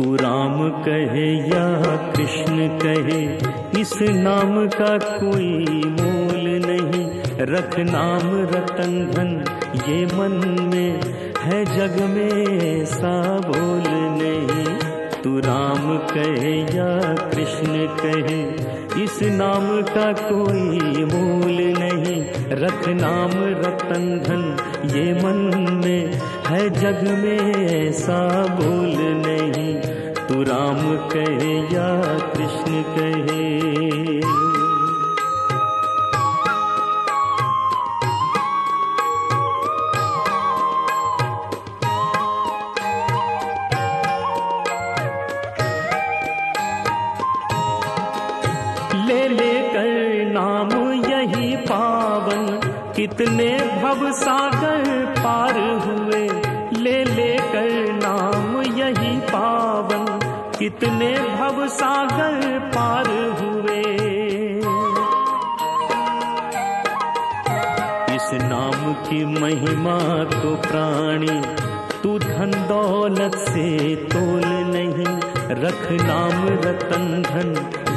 तू राम कहे या कृष्ण कहे, इस नाम का कोई मोल नहीं। रख नाम रतन धन, ये मन में है जग में सा बोल नहीं। तू राम कहे या कृष्ण कहे, इस नाम का कोई मूल नहीं। रख नाम रतन धन, ये मन में है जग में, ऐसा बोल नहीं। राम कहे या कृष्ण कहे। ले ले नाम यही पावन, कितने भव सागर पार हुए। ले ले कर नाम यही पावन कितने भव सागर पार हुए। इस नाम की महिमा तो प्राणी, तू धन दौलत से तोल नहीं। रख नाम रतन धन,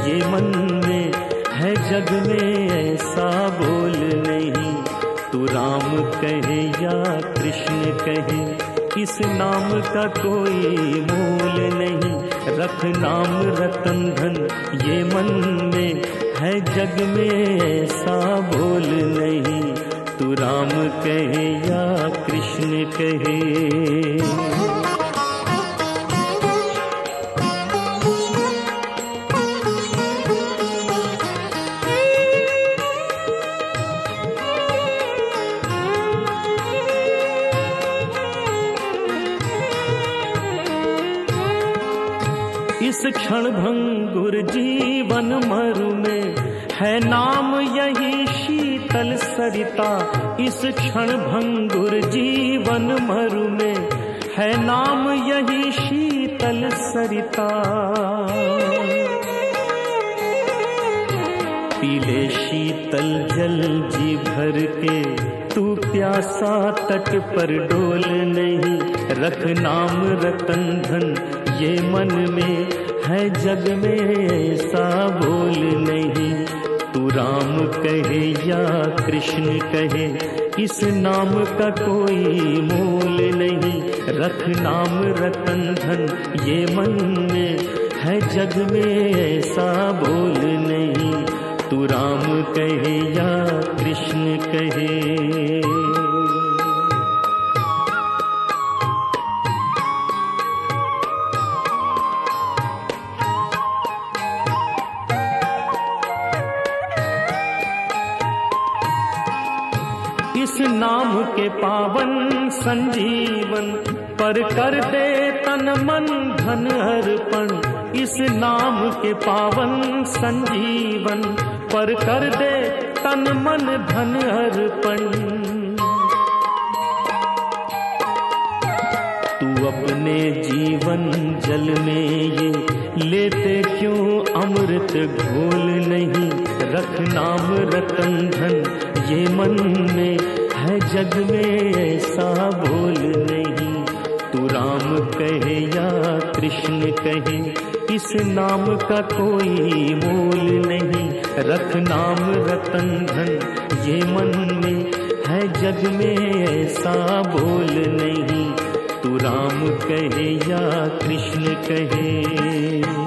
ये मन में है जग में, ऐसा बोल नहीं। तू राम कहे या कृष्ण कहे इस नाम का कोई मूल नहीं। रख नाम रतन धन ये मन में है जग में ऐसा बोल नहीं। तू राम कहे या कृष्ण कहे। इस क्षण भंगुर जीवन मरु में है नाम यही शीतल सरिता। इस क्षण भंगुर जीवन मरु में है नाम यही शीतल सरिता। पीले शीतल जल जी भर के तू प्यासा तट पर डोल नहीं। रख नाम रतन धन ये मन में है जग में ऐसा बोल नहीं। तू राम कहे या कृष्ण कहे, इस नाम का कोई मोल नहीं। रख नाम रतन धन, ये मन में है जग में ऐसा बोल नहीं। तू राम कहे या कृष्ण कहे। इस नाम के पावन संजीवन पर कर दे तन मन धन अर्पण। इस नाम के पावन संजीवन पर कर दे तन मन धन अर्पण। तू अपने जीवन जल में ये लेते क्यों? अमृत घोल नहीं। रख नाम रतन धन ये मन में। जग में ऐसा बोल नहीं। तू राम कहे या कृष्ण कहे, इस नाम का कोई मोल नहीं। रख नाम रतन धन, ये मन में है जग में ऐसा बोल नहीं। तू राम कहे या कृष्ण कहे।